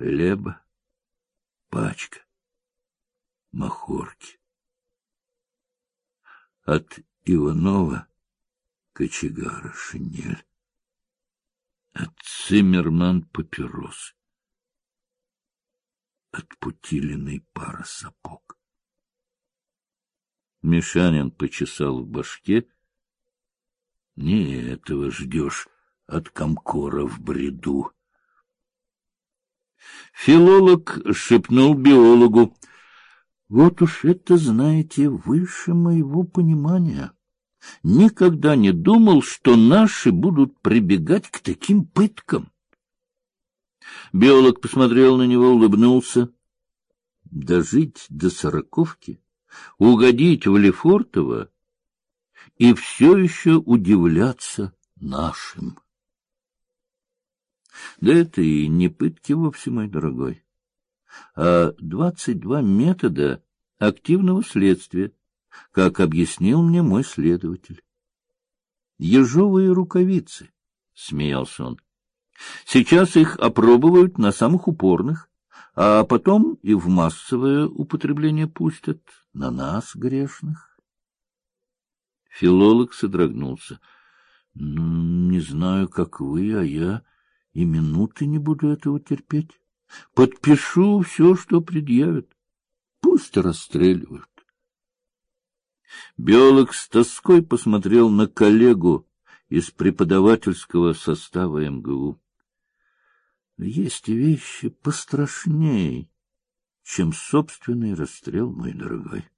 хлеба, пачка, махорки. От Иванова кочегара шинель, от Циммерман папирос, от Путилиной пара сапог. Мишанин почесал в башке. Не этого ждешь от комкора в бреду. Филолог шепнул биологу. Вот уж это, знаете, выше моего понимания. Никогда не думал, что наши будут прибегать к таким пыткам. Биолог посмотрел на него, улыбнулся. Дожить до сороковки, угодить в Лефортово и все еще удивляться нашим. Да это и не пытки вовсе, мой дорогой, а двадцать два метода активного следствия, как объяснил мне мой следователь. Ежовые рукавицы, — смеялся он. Сейчас их опробуют на самых упорных, а потом и в массовое употребление пустят на нас, грешных. Филолог содрогнулся. — Не знаю, как вы, а я и минуты не буду этого терпеть. Подпишу все, что предъявят. Пусть расстреливают. Биолог с тоской посмотрел на коллегу из преподавательского состава МГУ. Есть вещи пострашней, чем собственный расстрел, мой дорогой.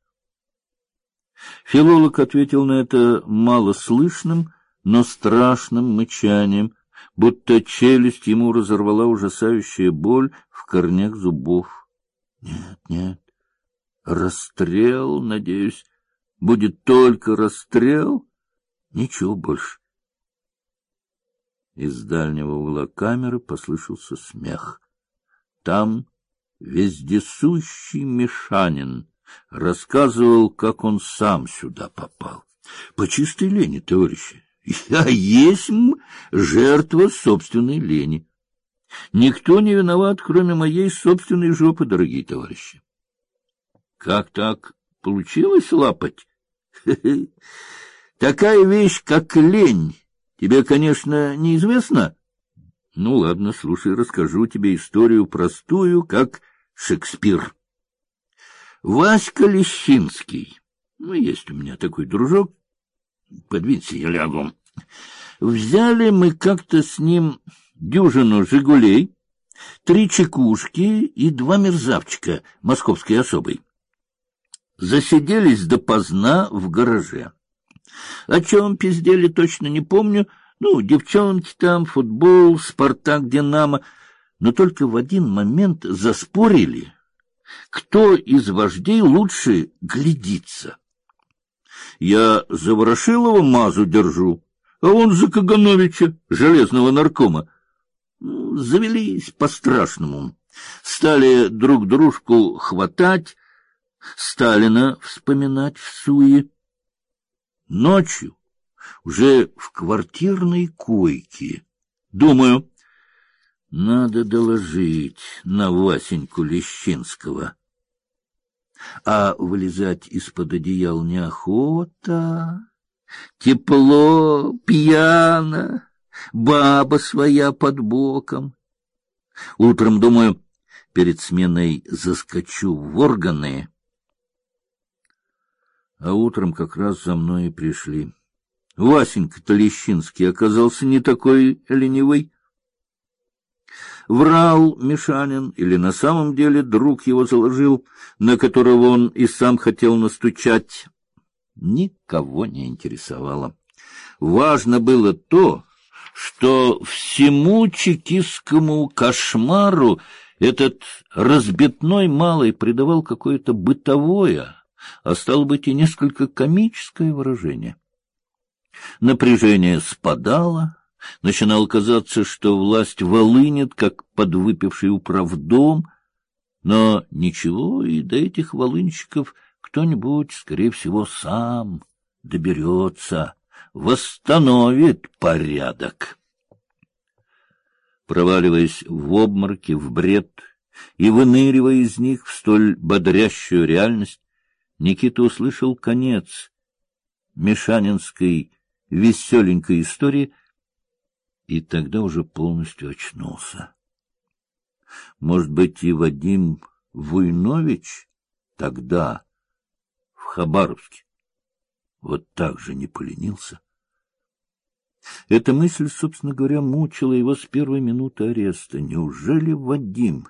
Филолог ответил на это малослышным, но страшным мычанием, будто челюсть ему разорвала ужасающая боль в корнях зубов. Нет, нет, расстрел, надеюсь, будет только расстрел, ничего больше. Из дальнего угла камеры послышался смех. Там вездесущий Мишанин рассказывал, как он сам сюда попал. По чистой лени, товарищи. Я есть жертва собственной лени. Никто не виноват, кроме моей собственной жопы, дорогие товарищи. Как так получилось лапать? Такая вещь, как лень, тебе, конечно, неизвестна. Ну ладно, слушай, расскажу тебе историю простую, как Шекспир. Васька Лещинский. Ну, есть у меня такой дружок, Подвинься, я лягу. Взяли мы как-то с ним дюжину «Жигулей», три чекушки и два мерзавчика московской особой. Засиделись допоздна в гараже. О чем пиздели, точно не помню. Ну, девчонки там, футбол, Спартак, Динамо. Но только в один момент заспорили, кто из вождей лучше глядится. Я за Ворошилова мазу держу, а он за Кагановича, железного наркома. Ну, завелись по-страшному. Стали друг дружку хватать, Сталина вспоминать в суе. Ночью, уже в квартирной койке, думаю, надо доложить на Васеньку Лещинского а вылезать из-под одеял неохота. Тепло, пьяно, баба своя под боком. Утром, думаю, перед сменой заскочу в органы. А утром как раз за мной и пришли. Васенька Толещинский оказался не такой ленивый. Врал Мишанин или на самом деле друг его заложил, на которого он и сам хотел настучать, никого не интересовало. Важно было то, что всему чекистскому кошмару этот разбитной малый придавал какое-то бытовое, а стало быть и несколько комическое выражение. Напряжение спадало, Начинало казаться, что власть волынет, как подвыпивший управдом, но ничего, и до этих волынщиков кто-нибудь, скорее всего, сам доберется, восстановит порядок. Проваливаясь в обмороки, в бред и выныривая из них в столь бодрящую реальность, Никита услышал конец Мишанинской веселенькой истории и тогда уже полностью очнулся. Может быть, и Вадим Вуйнович тогда в Хабаровске вот так же не поленился? Эта мысль, собственно говоря, мучила его с первой минуты ареста. Неужели Вадим?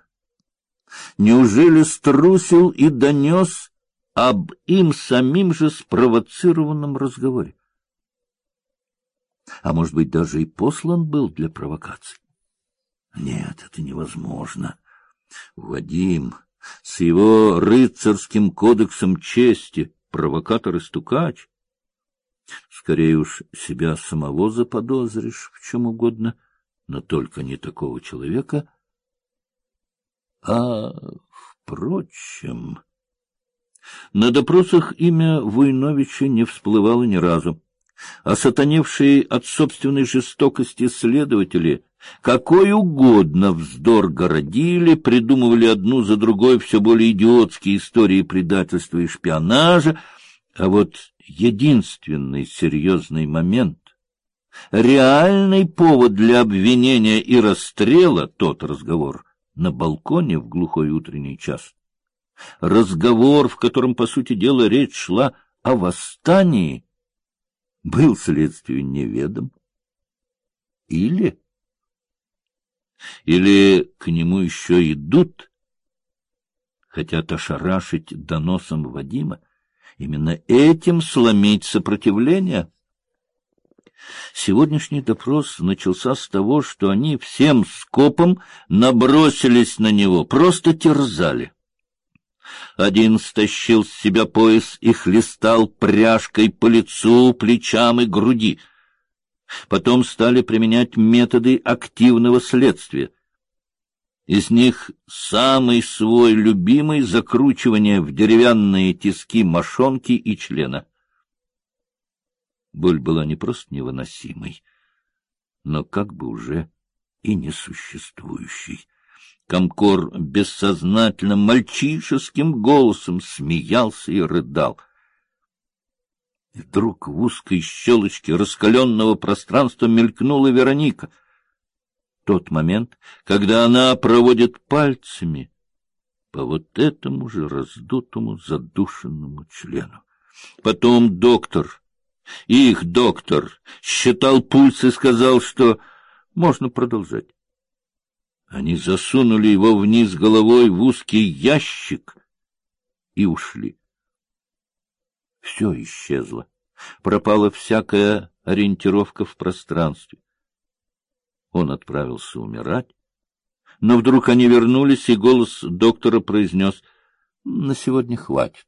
Неужели струсил и донес об им самим же спровоцированном разговоре? А может быть, даже и послан был для провокации? Нет, это невозможно. Вадим с его рыцарским кодексом чести, провокатор и стукач. Скорее уж себя самого заподозришь в чем угодно, но только не такого человека. А, впрочем... На допросах имя Войновича не всплывало ни разу. Осатаневшие от собственной жестокости следователи какой угодно вздор городили, придумывали одну за другой все более идиотские истории предательства и шпионажа, а вот единственный серьезный момент, реальный повод для обвинения и расстрела, тот разговор на балконе в глухой утренний час, разговор, в котором, по сути дела, речь шла о восстании, был следствию неведом. Или... Или к нему еще идут, хотят ошарашить доносом Вадима, именно этим сломить сопротивление. Сегодняшний допрос начался с того, что они всем скопом набросились на него, просто терзали. Один стащил с себя пояс и хлестал пряжкой по лицу, плечам и груди. Потом стали применять методы активного следствия. Из них самый свой любимый — закручивание в деревянные тиски мошонки и члена. Боль была не просто невыносимой, но как бы уже и несуществующей. Комкор бессознательно мальчишеским голосом смеялся и рыдал. И вдруг в узкой щелочке раскаленного пространства мелькнула Вероника. Тот момент, когда она проводит пальцами по вот этому же раздутому задушенному члену. Потом доктор, их доктор, считал пульс и сказал, что можно продолжать. Они засунули его вниз головой в узкий ящик и ушли. Все исчезло. Пропала всякая ориентировка в пространстве. Он отправился умирать, но вдруг они вернулись, и голос доктора произнес: "На сегодня хватит".